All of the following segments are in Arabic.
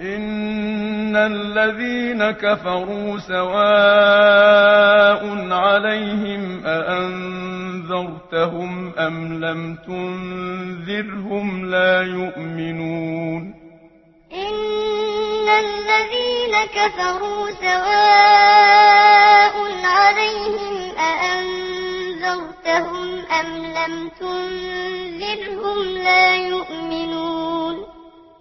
إن الذين كفروا سواء عليهم أأنذرتهم أم لم تنذرهم لا يؤمنون إن الذين كفروا سواء عليهم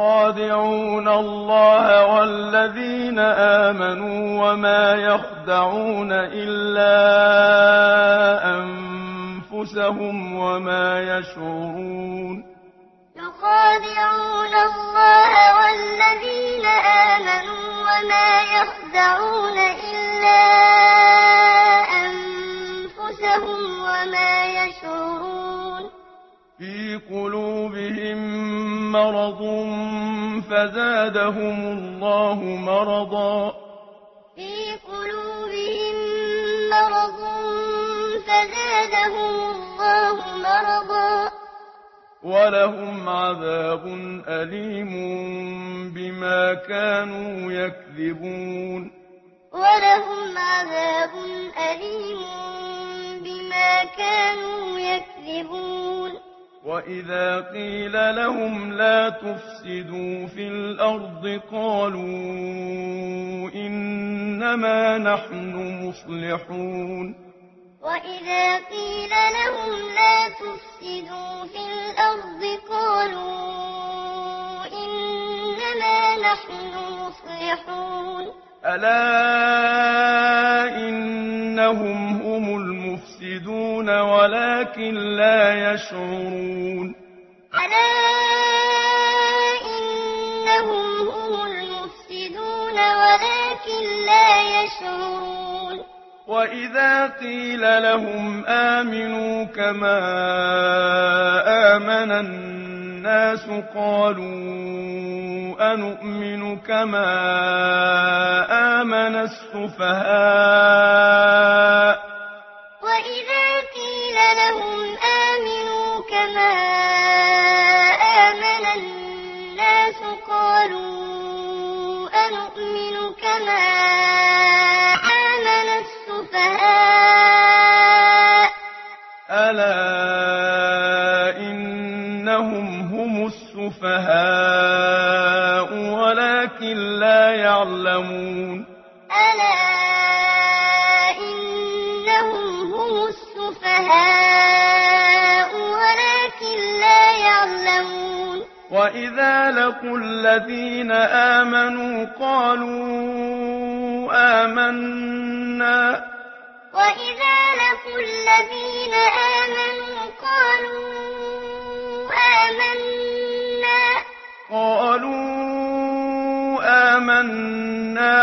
يخادعون الله والذين آمنوا وما يخدعون إلا أنفسهم وما يشعرون يخادعون الله والذين آمنوا وما يخدعون إلا أنفسهم وما يشعرون في قلوبهم مرض فزادهم الله مرضا. في قلوبهم مرض فزادهم الله مرضا. ولهم عذاب أليم بما كانوا يكذبون. ولهم عذاب أليم بما كانوا يكذبون. وَإِذَا قِيلَ لَهُمْ لَا تُفْسِدُوا فِي الْأَرْضِ قَالُوا إِنَّمَا نَحْنُ مُصْلِحُونَ وَإِذَا قِيلَ لَهُمْ لَا تُفْسِدُوا فِي الْأَرْضِ قَالُوا إِنَّمَا نَحْنُ مصلحون. ألا إنهم هم المفسدون ولكن لا يشعرون. ألا إنهم هم المفسدون ولكن لا يشعرون. وإذا قيل لهم آمنوا كما آمن الناس الناس قالوا أنؤمن كما آمن السفهاء وإذا قيل لهم آمنوا كما آمن الناس قالوا أنؤمن كما آمن السفهاء ألا إنهم السفهاء ولكن لا يعلمون. ألا إنهم هم السفهاء ولكن لا يعلمون. وإذا لقوا الذين آمنوا قالوا آمنا. وإذا لقوا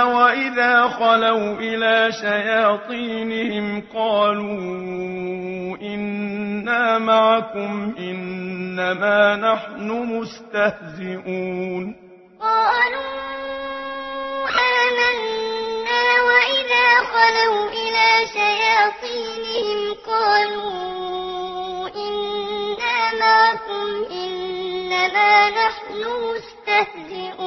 وَإِذَا خَلَوْا إِلَى شَيَاطِينِهِمْ قَالُوا إِنَّا مَعَكُمْ إِنَّمَا نَحْنُ مُسْتَهْزِئُونَ قَالُوا آمَنَّا وَإِذَا خَلَوْا إِلَى شَيَاطِينِهِمْ قَالُوا إِنَّا مَعَكُمْ إِنَّمَا نَحْنُ مُسْتَهْزِئُونَ